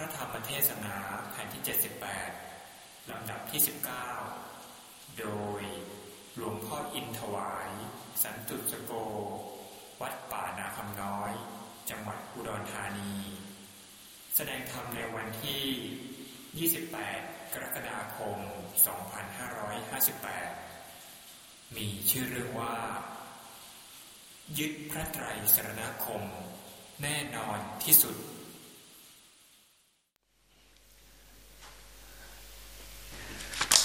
ระธรรมเทศนาแผ่นที่ 78 ลำดับที่ 19 โดยหลวงพ่ออินถวาย สันตุสโก วัดป่านาคำน้อย จังหวัดอุดรธานี แสดงธรรมในวันที่ 28 กรกฎาคม 2558 มีชื่อเรื่องว่า ยึดพระไตรสรณคม แน่นอนที่สุด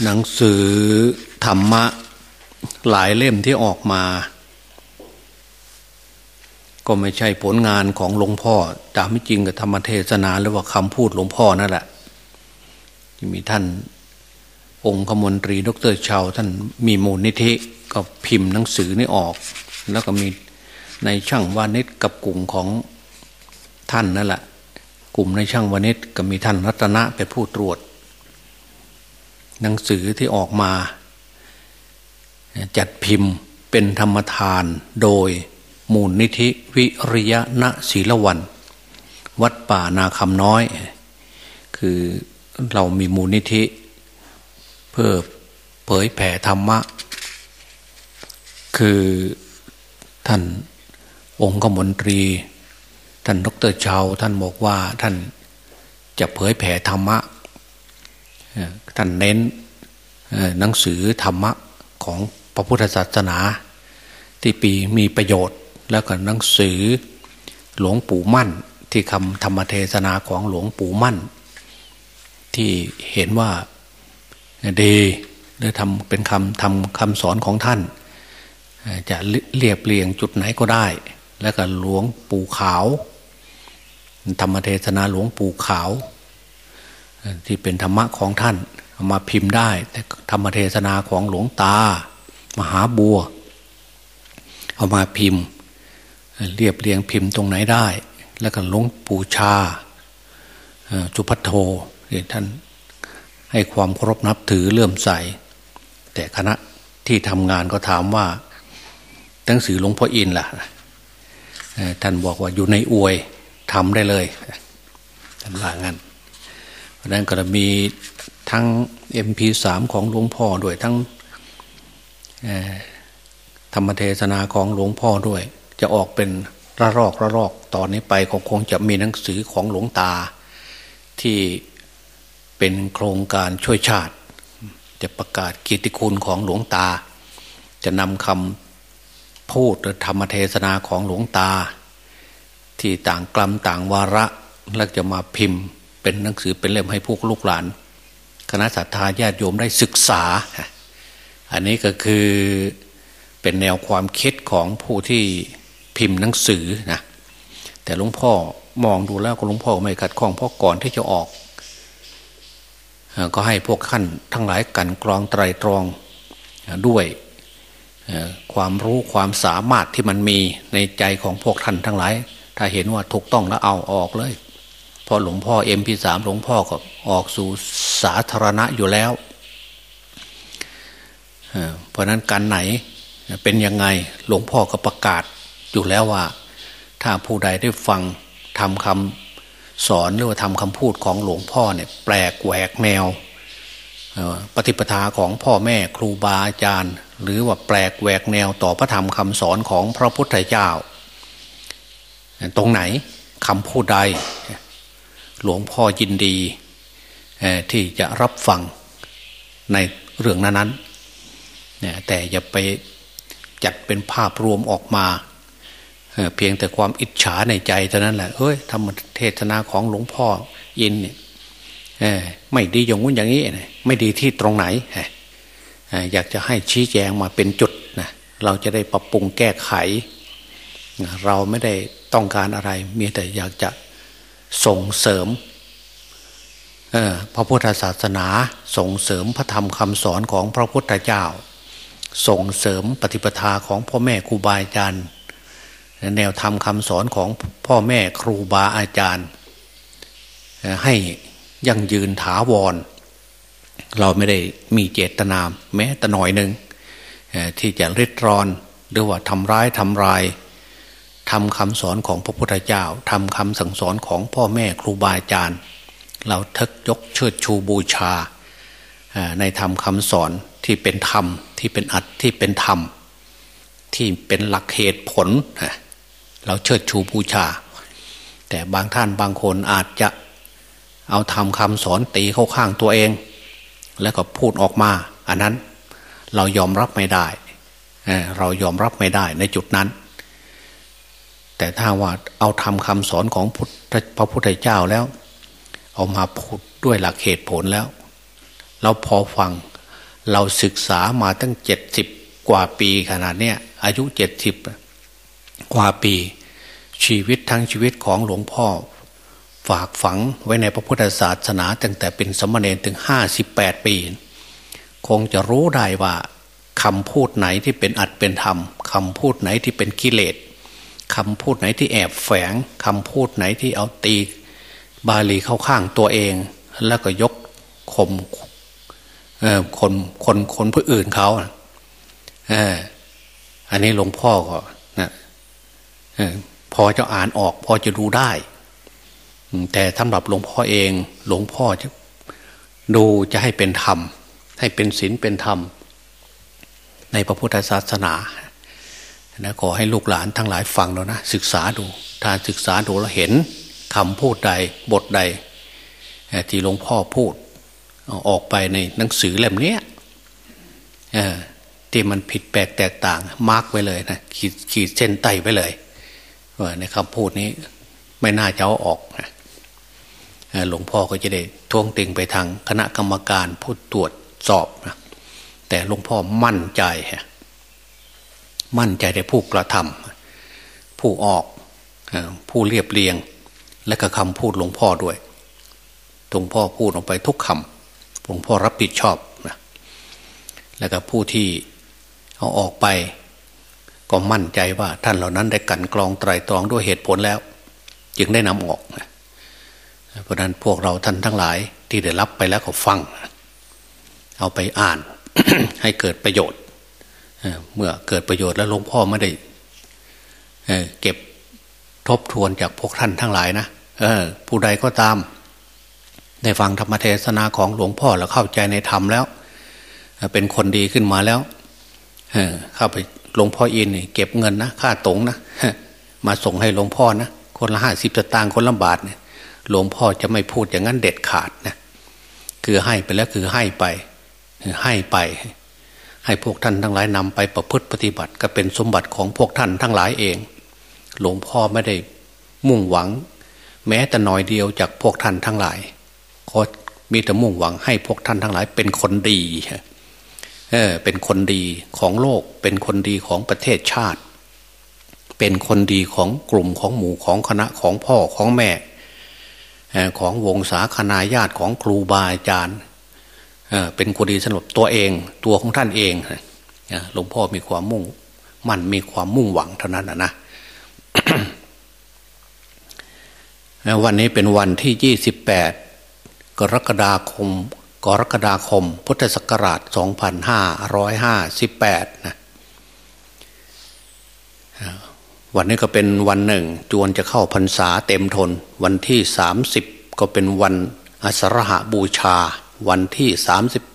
หนังสือธรรมะหลายเล่มที่ออกมา ก็ไม่ใช่ผลงานของหลวงพ่อตามไม่จริงกับธรรมเทศนาหรือว่าคำพูดหลวงพ่อนั่นแหละที่มีท่านองค์ขมนตรีดรชาวท่านมีมูลนิธิก็พิมพ์หนังสือนี่ออก แล้วก็มีในช่างวานิชกับกลุ่มของท่านนั่นแหละ กลุ่มในช่างวานิชก็มีท่านรัตนะเป็นผู้ตรวจ หนังสือที่ออกมา จัดพิมพ์เป็นธรรมทานโดยมูลนิธิวิริยะณศีลวัน วัดป่านาคำน้อย คือเรามีมูลนิธิ เพื่อเผยแผ่ธรรมะ คือท่านองค์กมนตรี ท่านดรชาวท่านบอกว่าท่านจะเผยแผ่ธรรมะ ท่านเน้นหนังสือธรรมะของพระพุทธศาสนา ที่ปีมีประโยชน์ แล้วก็หนังสือหลวงปู่มั่น ที่คำธรรมเทศนาของหลวงปู่มั่น ที่เห็นว่าดีหรือทำเป็นคำทำคำสอนของท่าน จะเรียบเรียงจุดไหนก็ได้ แล้วก็หลวงปู่ขาว ธรรมเทศนาหลวงปู่ขาว ที่เป็นธรรมะของท่าน มาพิมพ์ได้ แต่ธรรมเทศนาของหลวงตา มหาบัว เอามาพิมพ์ เรียบเรียงพิมพ์ตรงไหนได้ แล้วก็หลวงปู่ชาจุพัทโทท่านให้ความเคารพนับถือเลื่อมใส แต่คณะที่ทำงานก็ถามว่าหนังสือหลวงพ่ออินล่ะท่านบอกว่าอยู่ในอวยทำได้เลยท่านว่างั้นเพราะนั้นก็จะมี ทั้ง MP3 ของหลวงพ่อด้วยทั้งธรรมเทศนาของหลวงพ่อด้วย จะออกเป็นระลอกระลอกตอนนี้ไปก็คงจะมีหนังสือของหลวงตา ที่เป็นโครงการช่วยชาติ จะประกาศกียรติคุณของหลวงตา จะนำคำพูดหรือธรรมเทศนาของหลวงตา ที่ต่างกลัมต่างวาระแล้วจะมาพิมพ์ เป็นหนังสือเป็นเล่มให้พวกลูกหลาน คณะสัตยาญาติโยมได้ศึกษา อันนี้ก็คือเป็นแนวความคิดของผู้ที่พิมพ์หนังสือนะแต่หลวงพ่อมองดูแล้วก็หลวงพ่อไม่ขัดข้องเพราะก่อนที่จะออก ก็ให้พวกท่านทั้งหลายกันกรองไตรตรองด้วยความรู้ความสามารถที่มันมีในใจของพวกท่านทั้งหลาย ถ้าเห็นว่าถูกต้องแล้วเอาออกเลย พอหลวงพ่อเอ็มพีสามหลวงพ่อก็ออกสู่สาธารณะอยู่แล้วเพราะนั้นการไหนเป็นยังไงหลวงพ่อก็ประกาศอยู่แล้วว่า ถ้าผู้ใดได้ฟังทำคำสอนหรือว่าทำคำพูดของหลวงพ่อเนี่ยแปลกแหวกแนวปฏิปทาของพ่อแม่ครูบาอาจารย์ หรือว่าแปลกแหวกแนวต่อพระธรรมคำสอนของพระพุทธเจ้า ตรงไหนคำพูดใด หลวงพ่อยินดีที่จะรับฟังในเรื่องนั้นๆแต่อย่าไปจัดเป็นภาพรวมออกมา เพียงแต่ความอิจฉาในใจเท่านั้นแหละเฮ้ยธรรมเทศนาของหลวงพ่อยินเนี่ยไม่ดีอย่างงู้นอย่างนี้ ไม่ดีที่ตรงไหน อยากจะให้ชี้แจงมาเป็นจุดนะเราจะได้ปรับปรุงแก้ไข เราไม่ได้ต้องการอะไร มีแต่อยากจะ ส่งเสริมพระพุทธศาสนาส่งเสริมพระธรรมคำสอนของพระพุทธเจ้า ส่งเสริมปฏิปทาของพ่อแม่ครูบาอาจารย์แนวธรรมคำสอนของพ่อแม่ครูบาอาจารย์ ให้ยั่งยืนถาวร เราไม่ได้มีเจตนาแม้แต่หน่อยหนึ่งที่จะริดรอนหรือว่าทำร้ายทำลาย ทำคำสอนของพระพุทธเจ้าทำคำสั่งสอนของพ่อแม่ครูบาอาจารย์ เราทึกยกเชิดชูบูชา ในธรรมคำสอนที่เป็นธรรมที่เป็นอัตที่เป็นธรรม ที่เป็นหลักเหตุผล เราเชิดชูบูชา แต่บางท่านบางคนอาจจะเอาทำคำสอนตีเข้าข้างตัวเอง แล้วก็พูดออกมา อันนั้นเรายอมรับไม่ได้ เรายอมรับไม่ได้ในจุดนั้น แต่ถ้าว่าเอาทำคำสอนของพระพุทธเจ้าแล้ว เอามาพูดด้วยหลักเหตุผลแล้ว เราพอฟังเราศึกษามาตั้งเจ็ดสิบกว่าปีขนาดเนี้ยอายุเจ็ดสิบกว่าปี ชีวิตทั้งชีวิตของหลวงพ่อ ฝากฝังไว้ในพระพุทธศาสนาตั้งแต่เป็นสมณเณรถึงห้าสิบแปดปี คงจะรู้ได้ว่าคำพูดไหนที่เป็นอัดเป็นธรรมคำพูดไหนที่เป็นกิเลส คำพูดไหนที่แอบแฝงคำพูดไหนที่เอาตีบาลีเข้าข้างตัวเอง แล้วก็ยกข่มคนคนคนผู้อื่นเขาออันนี้หลวงพ่อก็นะพอจะอ่านออก พอจะดูได้ แต่สำหรับหลวงพ่อเอง หลวงพ่อจะดูจะให้เป็นธรรม ให้เป็นศีลเป็นธรรม ในพระพุทธศาสนา นะขอให้ลูกหลานทั้งหลายฟังแล้วนะศึกษาดูถ้าศึกษาดูแล้วเห็นคำพูดใดบทใด ที่หลวงพ่อพูดออกไปในหนังสือเล่มนี้ที่มันผิดแปลกแตกต่าง มาร์กไว้เลยนะขีดขีดเส้นใต้ไว้เลยว่าในคำพูดนี้ไม่น่าจะเอาออกนะหลวงพ่อก็จะได้ทวงติงไปทางคณะกรรมการผู้ตรวจสอบนะแต่หลวงพ่อมั่นใจ มั่นใจในผู้กระทำผู้ออกผู้เรียบเรียง และก็คำพูดหลวงพ่อด้วยหลวงพ่อพูดออกไปทุกคำหลวงพ่อรับผิดชอบนะแล้วก็ผู้ที่เอาออกไป ก็มั่นใจว่าท่านเหล่านั้นได้กันกรองไตรตรองด้วยเหตุผลแล้ว จึงได้นำออกนะเพราะนั้นพวกเราท่านทั้งหลายที่ได้รับไปแล้วก็ฟัง เอาไปอ่านให้เกิดประโยชน์ เมื่อเกิดประโยชน์แล้วหลวงพ่อไม่ได้เก็บทบทวนจากพวกท่านทั้งหลายนะผู้ใดก็ตามได้ฟังธรรมเทศนาของหลวงพ่อแล้วเข้าใจในธรรมแล้ว เป็นคนดีขึ้นมาแล้วเข้าไปหลวงพ่ออินเก็บเงินนะค่าตงนะมาส่งให้หลวงพ่อนะคนละห้าสิบตางค์คนละบาทเนี่ยหลวงพ่อจะไม่พูดอย่างนั้นเด็ดขาดนะคือให้ไปแล้วคือให้ไปให้ไป ให้พวกท่านทั้งหลายนำไปประพฤติปฏิบัติ ก็เป็นสมบัติของพวกท่านทั้งหลายเอง หลวงพ่อไม่ได้มุ่งหวัง แม้แต่น้อยเดียวจากพวกท่านทั้งหลายขอมีแต่มุ่งหวังให้พวกท่านทั้งหลาย เป็นคนดีเออเป็นคนดีของโลก เป็นคนดีของประเทศชาติ เป็นคนดีของกลุ่มของหมู่ของคณะของพ่อของแม่ของวงศาคณาญาติของครูบาอาจารย์ เป็นคนดีสำหรับตัวเอง ตัวของท่านเองหลวงพ่อมีความมุ่ง มั่นมีความมุ่งหวังเท่านั้นนะวันนี้เป็นวันที่ยี่สิบแปดกรกฎาคม กรกฎาคม พุทธศักราช 2558 นะวันนี้ก็เป็นวันหนึ่ง จวนจะเข้าพรรษาเต็มทน วันที่ 30 ก็เป็นวันอสรหาบูชา วันที่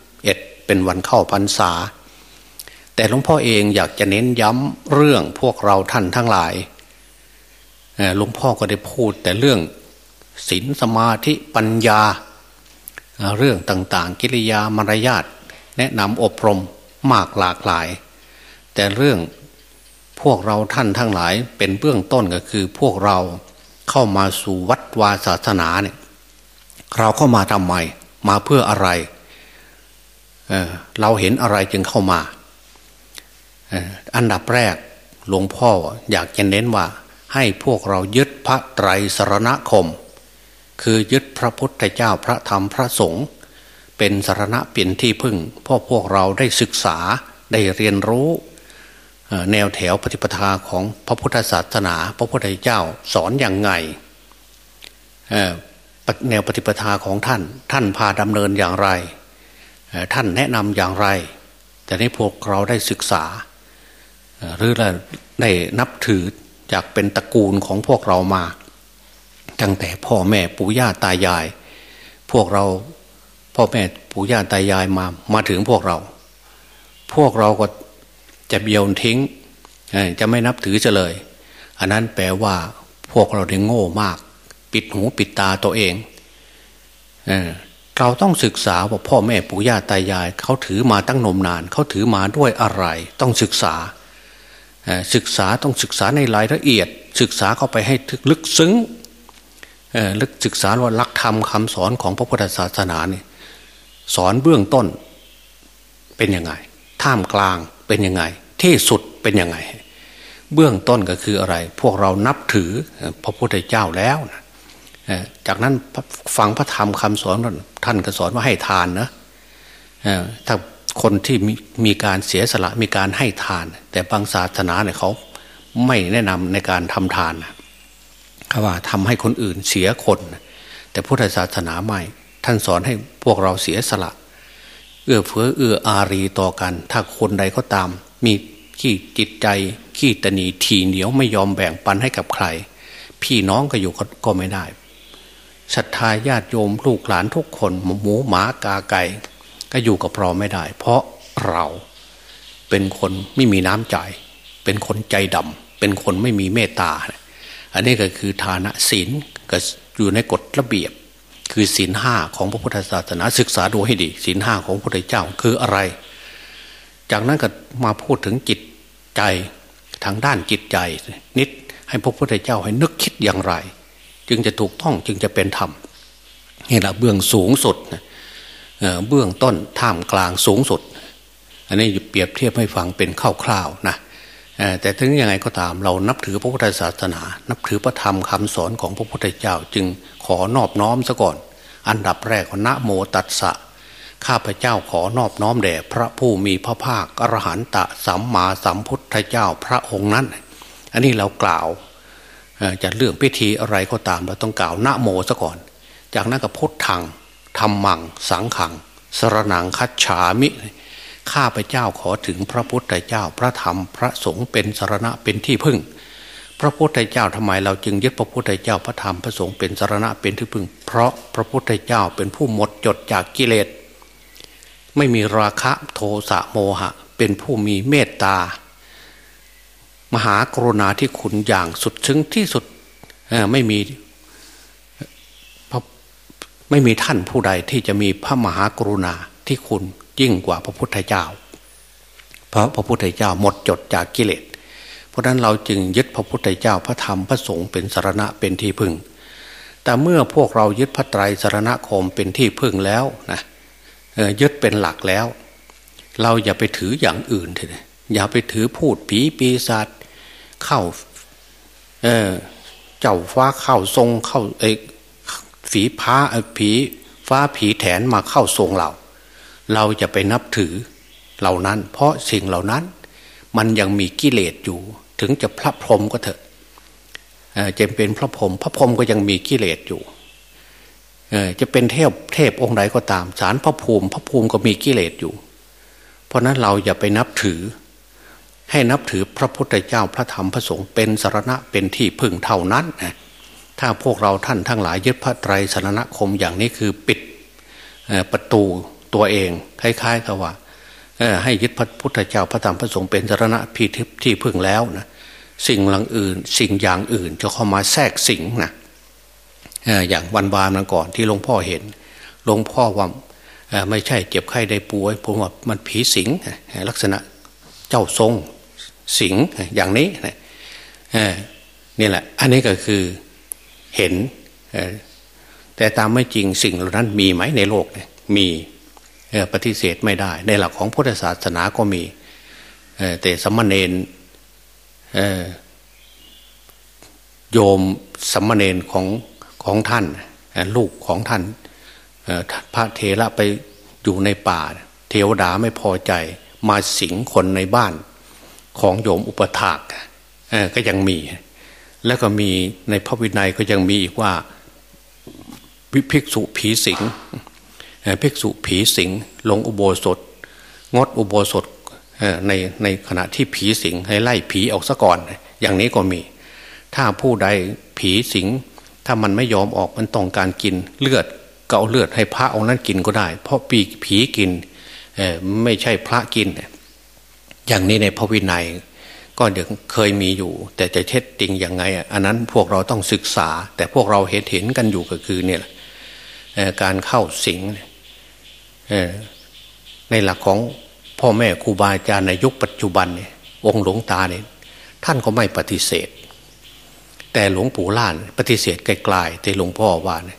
31 เป็นวันเข้าพรรษา แต่หลวงพ่อเองอยากจะเน้นย้ำเรื่องพวกเราท่านทั้งหลายหลวงพ่อก็ได้พูดแต่เรื่องศีลสมาธิปัญญา เรื่องต่างๆ กิริยามารยาทแนะนำอบรมมากหลากหลาย แต่เรื่องพวกเราท่านทั้งหลายเป็นเบื้องต้นก็คือพวกเราเข้ามาสู่วัดวาศาสนาเนี่ยเราเข้ามาทำไม มาเพื่ออะไรเเราเห็นอะไรจึงเข้ามาอันดับแรกหลวงพ่ออยากจะเน้นว่า ให้พวกเรายึดพระไตรสรณคม คือยึดพระพุทธเจ้าพระธรรมพระสงฆ์เป็นสารณะเป็นที่พึ่งพ่อพวกเราได้ศึกษาได้เรียนรู้แนวแถวปฏิปทาของพระพุทธศาสนา พระพุทธเจ้าสอนอย่างไง แนวปฏิปทาของท่าน ท่านพาดำเนินอย่างไร ท่านแนะนำอย่างไร แต่ในพวกเราได้ศึกษา หรือได้นับถือจากเป็นตระกูลของพวกเรามา ตั้งแต่พ่อแม่ปู่ย่าตายาย พวกเราพ่อแม่ปู่ย่าตายายมามาถึงพวกเรา พวกเราก็จะเบียวทิ้งจะไม่นับถือจะเลย อันนั้นแปลว่าพวกเราได้โง่มาก ปิดหูปิดตาตัวเองเเราต้องศึกษาว่าพ่อแม่ปู่ย่าตายาย เขาถือมาตั้งนมนาน เขาถือมาด้วยอะไร ต้องศึกษาศึกษาต้องศึกษาในรายละเอียด ศึกษาเข้าไปให้ลึกซึ้งลึกศึกษาว่าลักธรรมคำสอนของพระพุทธศาสนาเนี่ยสอนเบื้องต้นเป็นยังไง ท่ามกลางเป็นยังไง ที่สุดเป็นยังไง เบื้องต้นก็คืออะไร พวกเรานับถือพระพุทธเจ้าแล้วนะ จากนั้นฟังพระธรรมคำสอนท่านก็สอนว่าให้ทานนะถ้าคนที่มีมีการเสียสละมีการให้ทาน แต่บางศาสนาเนี่ยเขาไม่แนะนำในการทำทานนะเขาว่าทำให้คนอื่นเสียคน แต่พุทธศาสนาไม่ ท่านสอนให้พวกเราเสียสละ เอื้อเฟื้อเอื้ออารีต่อกัน ถ้าคนใดก็ตาม มีขี้จิตใจขี้ตนีทีเหนียวไม่ยอมแบ่งปันให้กับใคร พี่น้องก็อยู่ก็ไม่ได้ ศรัทธาญาติโยมลูกหลานทุกคนหมูหมากาไก่ก็อยู่กับเราไม่ได้ เพราะเราเป็นคนไม่มีน้ำใจ เป็นคนใจดำเป็นคนไม่มีเมตตา อันนี้ก็คือฐานะศีลก็อยู่ในกฎระเบียบ คือศีลห้าของพระพุทธศาสนาศึกษาดูให้ดีศีลห้าของพระพุทธเจ้าคืออะไร จากนั้นก็มาพูดถึงจิตใจทางด้านจิตใจนิดให้พระพุทธเจ้าให้นึกคิดอย่างไร จึงจะถูกต้องจึงจะเป็นธรรมนี่แหละเบื้องสูงสุดเบื้องต้นท่ามกลางสูงสุด อันนี้เปรียบเทียบให้ฟังเป็นคร่าวๆนะแต่ถึงยังไงก็ตามเรานับถือพระพุทธศาสนา นับถือพระธรรมคำสอนของพระพุทธเจ้า จึงขอนอบน้อมซะก่อน อันดับแรกนะโมตัสสะข้าพเจ้าขอนอบน้อมแด่พระผู้มีพระภาคอรหันตะสัมมาสัมพุทธเจ้าพระองค์นั้น อันนี้เรากล่าว จะเรื่องพิธีอะไรก็ตามเราต้องกล่าวนะโมซะก่อน จากนั้นก็พุทธังธรรมัง สังขัง สรนังคัจฉามิข้าพเจ้าขอถึงพระพุทธเจ้าพระธรรมพระสงฆ์เป็นสารณะเป็นที่พึ่ง พระพุทธเจ้าทำไมเราจึงยึดพระพุทธเจ้าพระธรรมพระสงฆ์เป็นสารณะเป็นที่พึ่ง เพราะพระพุทธเจ้าเป็นผู้หมดจดจากกิเลส ไม่มีราคะโทสะโมหะ เป็นผู้มีเมตตา มหากรุณาที่คุณอย่างสุดซึ้งที่สุดไม่มีไม่มีท่านผู้ใดที่จะมีพระมหากรุณาที่คุณยิ่งกว่าพระพุทธเจ้า เพราะพระพุทธเจ้าหมดจดจากกิเลส เพราะนั้นเราจึงยึดพระพุทธเจ้าพระธรรมพระสงฆ์เป็นสารณะเป็นที่พึ่ง แต่เมื่อพวกเรายึดพระไตรสารณคมเป็นที่พึ่งแล้วนะยึดเป็นหลักแล้ว เราอย่าไปถืออย่างอื่นเลยอย่าไปถือพูดผีปีศาจ เข้าเเจ้าฟ้าเข้าทรงเข้าเอฝีพ้าผีฟ้าผีแถนมาเข้าทรงเรา เราจะไปนับถือเหล่านั้น เพราะสิ่งเหล่านั้น มันยังมีกิเลสอยู่ ถึงจะพระพรหมก็เถอะจะเป็นพระพรหมพระพรหมก็ยังมีกิเลสอยู่จะเป็นเทพเทพองค์ใดก็ตาม สารพระภูมิ พระภูมิก็มีกิเลสอยู่ เพราะนั้นเราอย่าไปนับถือ ให้นับถือพระพุทธเจ้าพระธรรมพระสงฆ์เป็นสารณะเป็นที่พึ่งเท่านั้นนะถ้าพวกเราท่านทั้งหลายยึดพระไตรสรณคมอย่างนี้คือปิดประตูตัวเองคล้ายๆกับว่าให้ยึดพระพุทธเจ้าพระธรรมพระสงฆ์เป็นสารณะพีทิพที่พึ่งแล้วนะสิ่งหลังอื่น สิ่งอย่างอื่นจะเข้ามาแทรกสิงนะอย่างวันวานมาก่อนที่หลวงพ่อเห็นหลวงพ่อว่าไม่ใช่เจ็บไข้ได้ป่วยผมว่ามันผีสิงลักษณะเจ้าทรง สิงอย่างนี้นี่แหละ อันนี้ก็คือเห็นแต่ตามไม่จริงสิ่งเหล่านั้นมีไหมในโลกเนี่ยมีปฏิเสธไม่ได้ ในหลักของพุทธศาสนาก็มีแต่สมณเณรโยมสมณเณรของของท่านลูกของท่านพระเทระไปอยู่ในป่า เทวดาไม่พอใจ มาสิงคนในบ้าน ของโยมอุปถากก็ยังมี แล้วก็มีในพระวินัยก็ยังมีอีกว่าวิภิกษุผีสิงภิกษุผีสิงลงอุโบสถ งดอุโบสถในในขณะที่ผีสิงให้ไล่ผีออกซะก่อน อย่างนี้ก็มี ถ้าผู้ใดผีสิง ถ้ามันไม่ยอมออกมันต้องการกินเลือดก็เอาเลือดให้พระองค์นั้นกินก็ได้ เพราะปีผีกินไม่ใช่พระกิน อย่างนี้ในพระวินัย ก็เดี๋ยวเคยมีอยู่ แต่จะเท็จจริงยังไง อันนั้นพวกเราต้องศึกษา แต่พวกเราเห็นเห็นกันอยู่ก็คือเนี่ยการเข้าสิงในหลักของพ่อแม่ครูบาอาจารย์ในยุคปัจจุบันเนี่ยองค์หลวงตาเนี่ยท่านก็ไม่ปฏิเสธ แต่หลวงปู่ล่านปฏิเสธไกลๆแต่หลวงพ่อว่าเนี่ย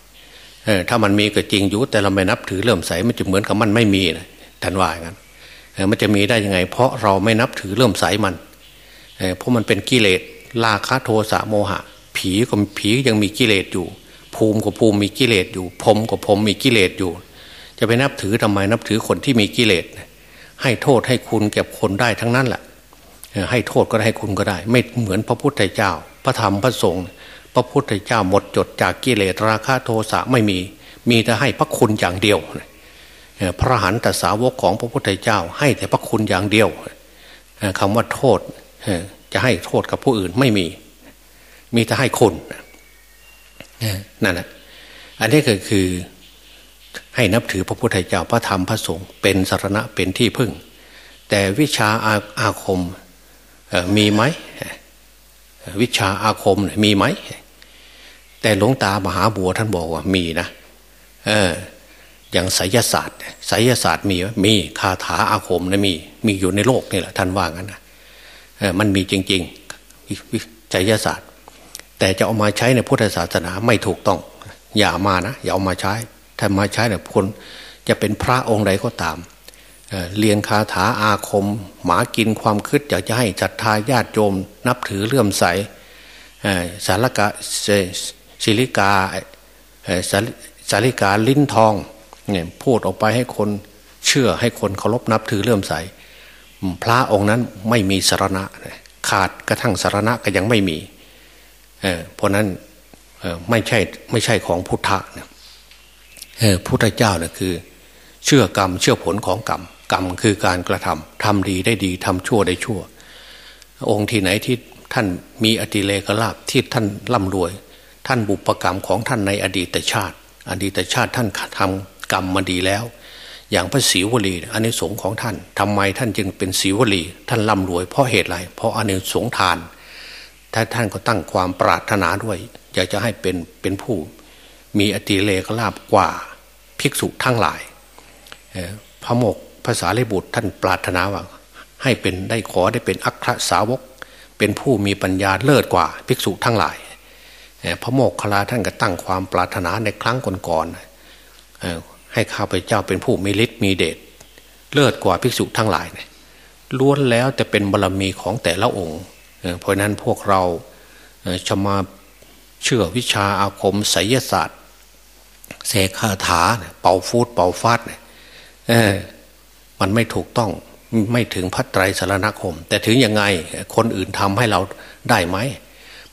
ถ้ามันมีก็จริงอยู่แต่เราไม่นับถือเริ่มใสมันจะเหมือนกับมันไม่มีนะท่านว่าอย่างนั้น มันจะมีได้ยังไง เพราะเราไม่นับถือเริ่มใสมันเพราะมันเป็นกิเลสราคะโทสะโมหะ ผีก็ผียังมีกิเลสอยู่ ภูมิก็ภูมิมีกิเลสอยู่พรมก็พรมมีกิเลสอยู่ จะไปนับถือทำไมนับถือคนที่มีกิเลสให้โทษให้คุณเก็บคนได้ทั้งนั้นแหละให้โทษก็ได้ให้คุณก็ได้ ไม่เหมือนพระพุทธเจ้า พระธรรมพระสงฆ์พระพุทธเจ้าหมดจดจากกิเลสราคะโทสะไม่มี มีแต่ให้พระคุณอย่างเดียว พระหันตสาวกของพระพุทธเจ้า ให้แต่พระคุณอย่างเดียวคำว่าโทษจะให้โทษกับผู้อื่นไม่มี มีแต่ให้คุณนั่นแหละอันนี้ก็คือให้นับถือพระพุทธเจ้าพระธรรมพระสงฆ์เป็นสารณะเป็นที่พึ่ง แต่วิชาอาอาคมมีไหมวิชาอาคมมีไหม แต่หลวงตามหาบัวท่านบอกว่ามีนะ เออ อย่างไสยศาสตร์ไสยศาสตร์มีมีคาถาอาคมนะมี มีอยู่ในโลกนี่แหละท่านว่างั้นนะมันมีจริงๆวิจัยศาสตร์ แต่จะเอามาใช้ในพุทธศาสนาไม่ถูกต้อง อย่ามานะอย่าเอามาใช้ถ้ามาใช้เนี่ยคนจะเป็นพระองค์ใดก็ตามเรียนคาถาอาคม หมากินความคืดอยากจะให้จัดทาญาติโยม นับถือเลื่อมใสสารกาศิลิกาสาริกาลิ้นทอง เนี่ยพูดออกไปให้คนเชื่อให้คนเคารพนับถือเลื่อมใส พระองค์นั้นไม่มีสารณะ ขาดกระทั่งสารณะก็ยังไม่มีเเพราะนั้นไม่ใช่ไม่ใช่ของพุทธะพุทธเจ้าเนี่ยคือ เชื่อกรรมเชื่อผลของกรรมกรรมคือการกระทำทำดีได้ดีทำชั่วได้ชั่ว องค์ที่ไหนที่ท่านมีอติเลกลาภที่ท่านร่ำรวย ท่านบุปกรรมของท่านในอดีตชาติ อดีตชาติท่านทำ กรรมมาดีแล้ว อย่างพระศรีวลีอันนี้สงของท่านทำไมท่านจึงเป็นศรีวลีท่านร่ำรวยเพราะเหตุไรเพราะอันนี้สงทานถ้าท่านก็ตั้งความปรารถนาด้วย อยากจะให้เป็นเป็นผู้ มีอติเลกลาบกว่า ภิกษุทั้งหลายพระโมกภาษาเลบุตรท่านปรารถนาว่า ให้เป็นได้ขอได้เป็นอัครสาวก เป็นผู้มีปัญญาเลิศกว่า ภิกษุทั้งหลายพระโมกขลาท่านก็ตั้งความปรารถนาในครั้งก่อนๆ ให้ข้าพเจ้าเป็นผู้มีฤทธิ์มีเดชเลิศกว่าภิกษุทั้งหลายเนี่ยล้วนแล้วแต่เป็นบารรมีของแต่ละองค์เพราะนั้นพวกเราจะมาเชื่อวิชาอาคมไสยศาสตร์เสกคาถาเป่าฟูดเป่าฟาดเนี่ยมันไม่ถูกต้องไม่ถึงพัตไตรสารณคม แต่ถึงยังไงคนอื่นทำให้เราได้ไหม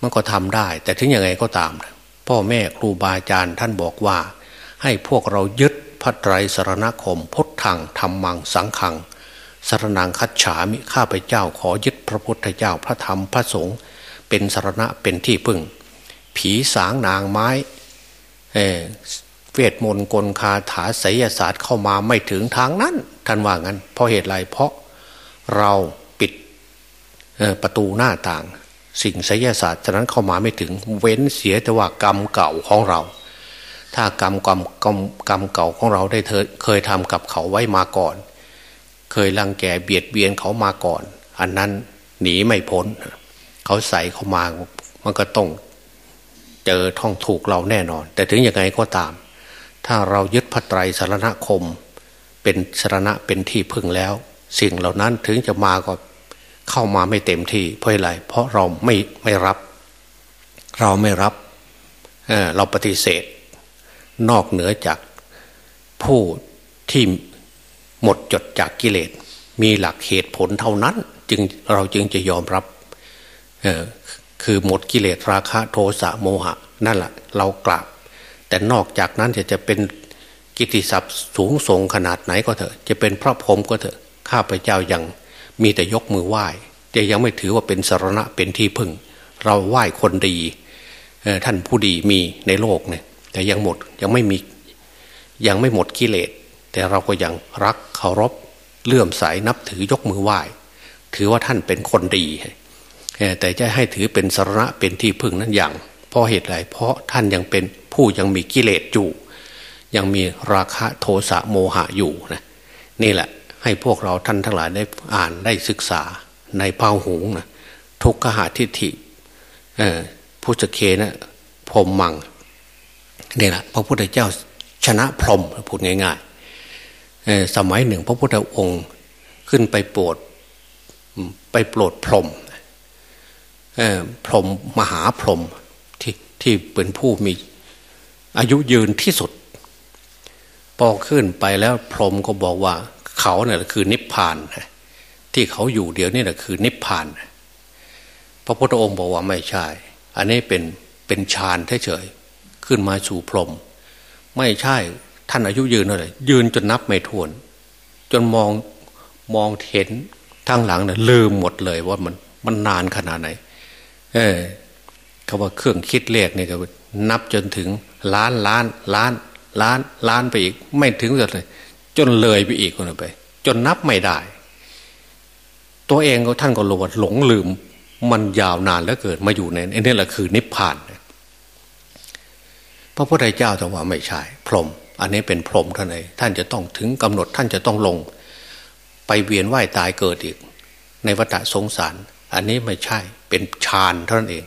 มันก็ทำได้ แต่ถึงยังไงก็ตาม พ่อแม่ครูบาอาจารย์ท่านบอกว่า ให้พวกเรายึด พระไตรสรณคมพุทธังธรรมังสังขังสรนังคัจฉามิข้าพเจ้าขอยึดพระพุทธเจ้าพระธรรมพระสงฆ์เป็นสรณะเป็นที่พึ่ง ผีสางนางไม้เเวทมนต์กลคาถาไสยศาสตร์เข้ามาไม่ถึงทางนั้นท่านว่างั้น เพราะเหตุไรเพราะเราปิดประตูหน้าต่าง สิ่งไสยศาสตร์ฉะนั้นเข้ามาไม่ถึงเว้นเสียแต่ว่ากรรมเก่าของเรา ถ้ากรรมกรรมกรรมกรรมเก่าของเราได้เคยทำกับเขาไว้มาก่อน เคยรังแกเบียดเบียนเขามาก่อน อันนั้นหนีไม่พ้น เขาใส่เข้ามามันก็ต้องเจอท่องถูกเราแน่นอน แต่ถึงยังไงก็ตาม ถ้าเรายึดพระไตรสารณคม เป็นสารณะเป็นที่พึ่งแล้ว สิ่งเหล่านั้นถึงจะมาก็เข้ามาไม่เต็มที่เพราะอะไร เพราะเราไม่ไม่รับ เราไม่รับเเราปฏิเสธ นอกเหนือจากผู้ที่หมดจดจากกิเลส มีหลักเหตุผลเท่านั้น จึงเราจึงจะยอมรับคือหมดกิเลสราคะโทสะโมหะ นั่นแหละเรากราบ แต่นอกจากนั้นจะจะเป็นกิติศัพท์สูงส่งขนาดไหนก็เถอะ จะเป็นพระพรหมก็เถอะข้าพเจ้ายังมีแต่ยกมือไหว้จะยังไม่ถือว่าเป็นสารณะเป็นที่พึ่ง เราไหว้คนดีท่านผู้ดีมีในโลกเนี่ย แต่ยังหมดยังไม่มียังไม่หมดกิเลส แต่เราก็ยังรักเคารพเลื่อมใสนับถือยกมือไหว้ ถือว่าท่านเป็นคนดี แต่จะให้ถือเป็นสาระเป็นที่พึ่งนั้นอย่าง เพราะเหตุไรเพราะท่านยังเป็นผู้ยังมีกิเลสอยู่ ยังมีราคะโทสะโมหะอยู่นะนี่แหละให้พวกเราท่านทั้งหลายได้อ่านได้ศึกษาในพาหุงนะทุกขหาทิฏฐิพุทธเคนะพรมมัง นี่แหละพระพุทธเจ้าชนะพรหมพูดง่ายๆสมัยหนึ่ง พระพุทธองค์ขึ้นไปโปรดไปโปรดพรหมพรหมมหาพรหมที่ที่เป็นผู้มีอายุยืนที่สุดพอขึ้นไปแล้วพรหมก็บอกว่า เขาเนี่ยคือนิพพานที่เขาอยู่เดี๋ยวนี้แหละคือนิพพาน พระพุทธองค์บอกว่าไม่ใช่ อันนี้เป็นเป็นฌานเฉย ขึ้นมาสู่พรม ไม่ใช่ท่านอายุยืนเลยยืนจนนับไม่ถ้วน จนมองมองเห็นทางหลังเนี่ยลืมหมดเลยว่ามันมันนานขนาดไหน เออคาว่าเครื่องคิดเลขเนี่ยก็นับจนถึงล้านล้านล้านล้านล้านไปอีก ไม่ถึงเลยจนเลยไปอีกคนไป จนนับไม่ได้ ตัวเองก็ท่านก็หลงหลงลืม มันยาวนานแล้วเกิดมาอยู่ในนี่แหละคือนิพพาน พระพุทธเจ้าแต่ว่าไม่ใช่ พรหมอันนี้เป็นพรหมท่านเองท่านจะต้องถึงกำหนดท่านจะต้องลง ไปเวียนว่ายตายเกิดอีก ในวัฏสงสาร อันนี้ไม่ใช่เป็นฌานเท่านั้นเอง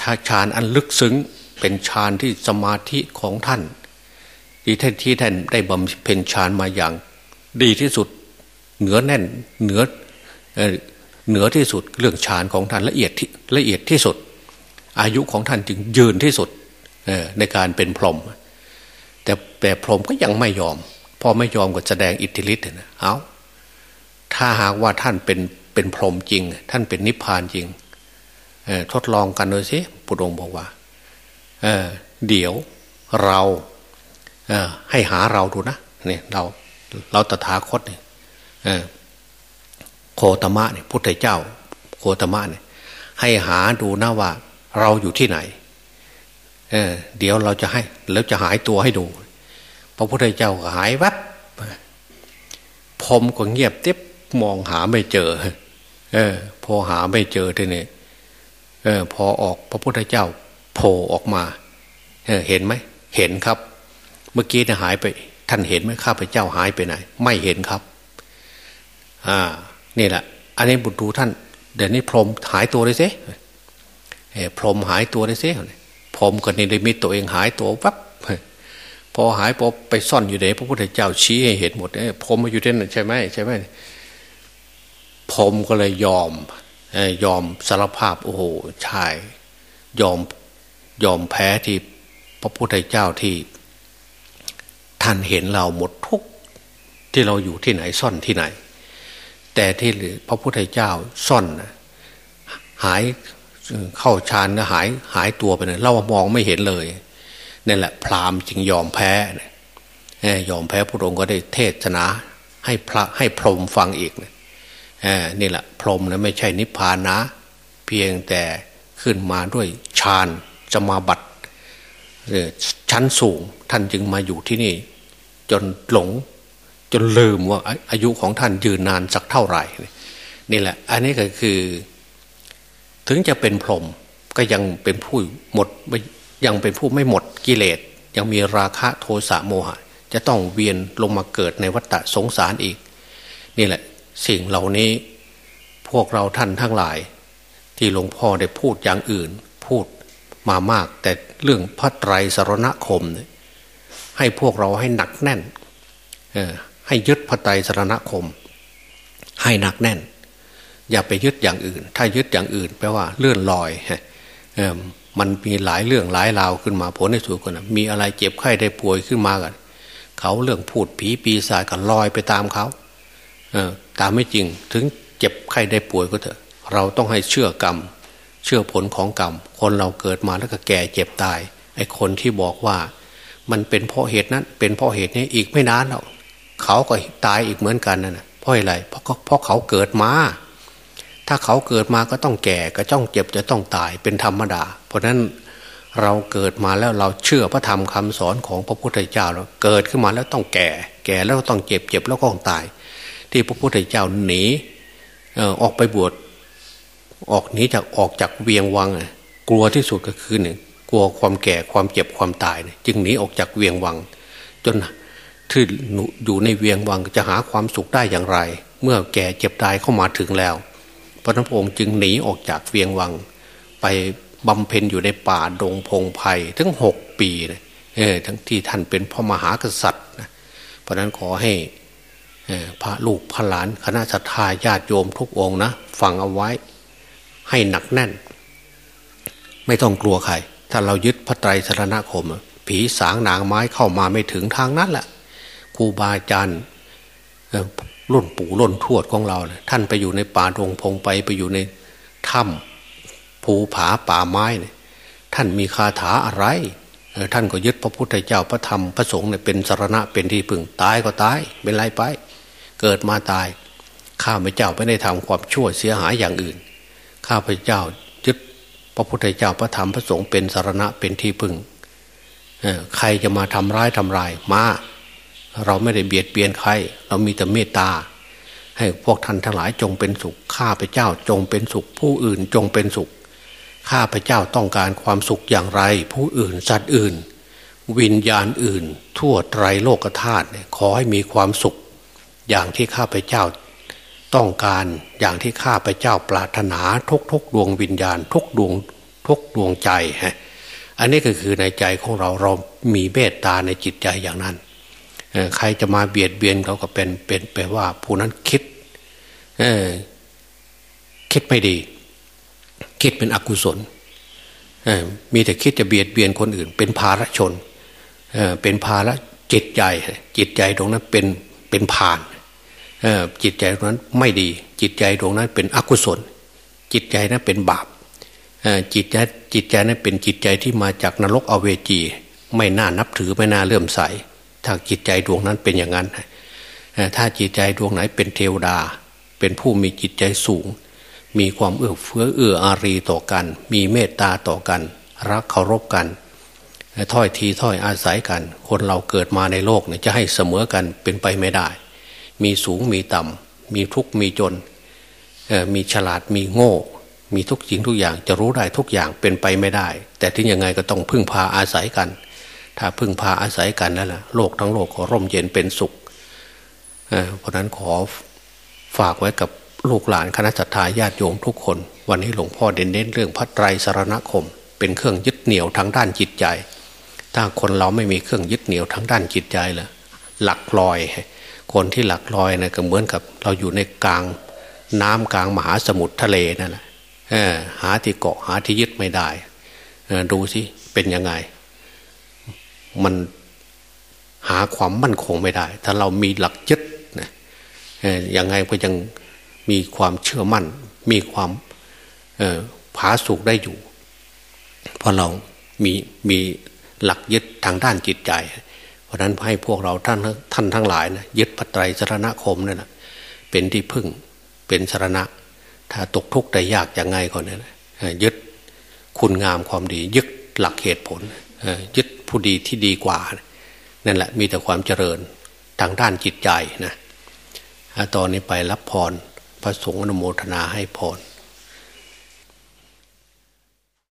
ถ้าฌานอันลึกซึ้งเป็นฌานที่สมาธิของท่านที่ท่านที่ท่านได้บำเพ็ญฌานมาอย่างดีที่สุดเหนือแน่นเหนือเหนือที่สุดเรื่องฌานของท่านละเอียดที่ละเอียดที่สุด อายุของท่านจึงยืนที่สุด ในการเป็นพรหมแต่แต่พรหมก็ยังไม่ยอม พอไม่ยอมก็แสดงอิทธิฤทธิ์นะเอาถ้าหากว่าท่านเป็นเป็นพรหมจริง ท่านเป็นนิพพานจริงทดลองกันเลยสิปุรงบอกว่าเเดี๋ยวเราให้หาเราดูนะเนี่ยเราเราตถาคตเนี่ยโคตมะเนี่ยพุทธเจ้า โคตมะเนี่ยให้หาดูนะว่า เราอยู่ที่ไหน เออ เดี๋ยวเราจะให้ แล้วจะหายตัวให้ดู พระพุทธเจ้าหายวับพรมก็เงียบติ๊บมองหาไม่เจอ เออ พอหาไม่เจอทีนี้เออ พอออกพระพุทธเจ้าโผล่ออกมา เออ เห็นไหม เห็นครับ เมื่อกี้เนี่ยหายไป ท่านเห็นไหมข้าพเจ้าหายไปไหน ไม่เห็นครับ อ่า นี่แหละ อันนี้บุตรดูท่าน เดี๋ยวนี้พรมหายตัวเลยสิพรมหายตัวเลยสิ ผมก็นิมิตตัวเองหายตัววับพอหายพอไปซ่อนอยู่ไหนพระพุทธเจ้าชี้ให้เห็นหมดเอ้ผมมาอยู่ที่นั่นใช่ไหมใช่ไหมผมก็เลยยอมยอมสารภาพโอ้โหชายยอมยอมแพ้ที่พระพุทธเจ้าที่ ท่านเห็นเราหมดทุกที่เราอยู่ที่ไหนซ่อนที่ไหน แต่ที่พระพุทธเจ้าซ่อนหาย เข้าฌานก็หายหายตัวไปเลยเรามองไม่เห็นเลยนี่แหละ พราหมณ์จึงยอมแพ้ยอมแพ้พระองค์ก็ได้เทศนา ให้พระให้พรหมฟังอีกนี่แหละ พรหมนะไม่ใช่นิพพานนะ เพียงแต่ขึ้นมาด้วยฌานจะมาบัตชั้นสูงท่านจึงมาอยู่ที่นี่ จนหลง จนลืมว่าอายุของท่านยืนนานสักเท่าไหร่ นี่แหละ อันนี้ก็คือ ถึงจะเป็นพรหมก็ยังเป็นผู้หมดยังเป็นผู้ไม่หมดกิเลส ยังมีราคะโทสะโมหะ จะต้องเวียนลงมาเกิดในวัฏสงสารอีก นี่แหละสิ่งเหล่านี้พวกเราท่านทั้งหลาย ที่หลวงพ่อได้พูดอย่างอื่น พูดมามาก แต่เรื่องพระไตรสรณคม ให้พวกเราให้หนักแน่นให้ยึดพระไตรสรณคม ให้หนักแน่น อย่าไปยึดอย่างอื่น ถ้ายึดอย่างอื่น แปลว่าเลื่อนลอยมันมีหลายเรื่องหลายราวขึ้นมาผลในสุดกันมีอะไรเจ็บไข้ได้ป่วยขึ้นมากันเขาเรื่องพูดผีปีศาจกันลอยไปตามเขาเออตามไม่จริงถึงเจ็บไข้ได้ป่วยก็เถอะ เราต้องให้เชื่อกรรม เชื่อผลของกรรม คนเราเกิดมาแล้วก็แก่เจ็บตายไอ้คนที่บอกว่า มันเป็นเพราะเหตุนั้น เป็นเพราะเหตุนี้อีกไม่นานหรอกเขาก็ตายอีกเหมือนกันนั่นแหะเพราะอะไรเพราะเพราะเขาเกิดมา ถ้าเขาเกิดมาก็ต้องแก่ก็ต้องเจ็บจะต้องตายเป็นธรรมดา เพราะนั้นเราเกิดมาแล้วเราเชื่อพระธรรมคำสอนของพระพุทธเจ้าแล้วเกิดขึ้นมาแล้วต้องแก่ แก่แล้วต้องเจ็บเจ็บแล้วก็ต้องตาย ที่พระพุทธเจ้าหนีออกไปบวชออกหนีจากออกจากเวียงวัง กลัวที่สุดก็คือหนึ่งกลัวความแก่ความเจ็บความตาย จึงหนีออกจากเวียงวัง จนที่อยู่ในเวียงวังจะหาความสุขได้อย่างไร เมื่อแก่เจ็บตายเข้ามาถึงแล้ว พระนพงศ์จึงหนีออกจากเวียงวัง ไปบำเพ็ญอยู่ในป่าดงพงไพ่ทั้งหกปีนะเออทั้งที่ท่านเป็นพระมหากษัตริย์นะเพราะนั้นขอให้พระลูกพระหลานคณะสัตยาญาติโยมทุกองนะฟังเอาไว้ให้หนักแน่น ไม่ต้องกลัวใคร ถ้าเรายึดพระไตรสรณคม ผีสางนางไม้เข้ามาไม่ถึงทางนั้นแหละครูบาอาจารย์ รุ่นปู่รุ่นทวดของเราท่านไปอยู่ในป่าดงพงไปไปอยู่ในถ้ำภูผาป่าไม้เนี่ยท่านมีคาถาอะไร ท่านก็ยึดพระพุทธเจ้าพระธรรมพระสงฆ์เนี่ยเป็นสารณะเป็นที่พึ่งตายก็ตายเป็นไรไป เกิดมาตาย ข้าพเจ้าไม่ได้ทำความชั่วเสียหายอย่างอื่น ข้าพเจ้ายึดพระพุทธเจ้าพระธรรมพระสงฆ์เป็นสารณะเป็นที่พึ่งใครจะมาทำร้ายทำลายมา เราไม่ได้เบียดเบียนใคร เรามีแต่เมตตา ให้พวกท่านทั้งหลายจงเป็นสุข ข้าพเจ้าจงเป็นสุข ผู้อื่นจงเป็นสุข ข้าพเจ้าต้องการความสุขอย่างไร ผู้อื่นสัตว์อื่น วิญญาณอื่น ทั่วไตรโลกธาตุขอให้มีความสุข อย่างที่ข้าพเจ้าต้องการอย่างที่ข้าพเจ้าปรารถนาทุกทุกดวงวิญญาณ ทุกดวงทุกดวงใจฮะอันนี้ก็คือในใจของเราเรามีเมตตาในจิตใจอย่างนั้น ใครจะมาเบียดเบียนเขาก็เป็นเป็นแปลว่า ผู้นั้นคิดคิดไม่ดี คิดเป็นอกุศลมีแต่คิดจะเบียดเบียนคนอื่น เป็นภาระชนเป็นภาระจิตใจ จิตใจตรงนั้นเป็นเป็นผ่านจิตใจตรงนั้นไม่ดี จิตใจตรงนั้นเป็นอกุศล จิตใจนั้นเป็นบาปจิตใจจิตใจนั้นเป็นจิตใจที่มาจากนรกอเวจี ไม่น่านับถือไม่น่าเลื่อมใส ถ้าจิตใจดวงนั้นเป็นอย่างนั้น ถ้าจิตใจดวงไหนเป็นเทวดา เป็นผู้มีจิตใจสูง มีความเอื้อเฟื้อเอื้ออารีต่อกัน มีเมตตาต่อกัน รักเคารพกันถ้อยทีถ้อยอาศัยกัน คนเราเกิดมาในโลกเนี่ยจะให้เสมอกันเป็นไปไม่ได้ มีสูงมีต่ำมีทุกข์มีจน มีฉลาดมีโง่ มีทุกสิ่งทุกอย่างจะรู้ได้ทุกอย่างเป็นไปไม่ได้ แต่ที่ยังไงก็ต้องพึ่งพาอาศัยกัน ถ้าพึ่งพาอาศัยกันนั่นแหละโลกทั้งโลกขอร่มเย็นเป็นสุขเพราะนั้นขอฝากไว้กับลูกหลานคณะสัตยาญาติโยมทุกคน วันนี้หลวงพ่อเด่นเน้นเรื่องพระไตรสารณคม เป็นเครื่องยึดเหนี่ยวทางด้านจิตใจ ถ้าคนเราไม่มีเครื่องยึดเหนี่ยวทางด้านจิตใจเลยหลักลอย คนที่หลักลอยนะก็เหมือนกับเราอยู่ในกลางน้ำกลางมหาสมุทรทะเลนั่นแหละหาที่เกาะหาที่ยึดไม่ได้ดูสิเป็นยังไง มันหาความมั่นคงไม่ได้ ถ้าเรามีหลักยึดนะยังไงก็ยังมีความเชื่อมั่น มีความผาสุกได้อยู่ เพราะเรามีมีหลักยึดทางด้านจิตใจ เพราะนั้นให้พวกเราท่านท่านทั้งหลายนะยึดปัจไตรสรณคมนี่นะเป็นที่พึ่งเป็นสรณะ ถ้าตกทุกข์ได้ยากยังไงก่อนเนี่ยยึดคุณงามความดี ยึดหลักเหตุผลยึด ผู้ดีที่ดีกว่า นั่นแหละมีแต่ความเจริญทางด้านจิตใจนะตอนนี้ไปรับพรพระสงฆ์อนุโมทนาให้พร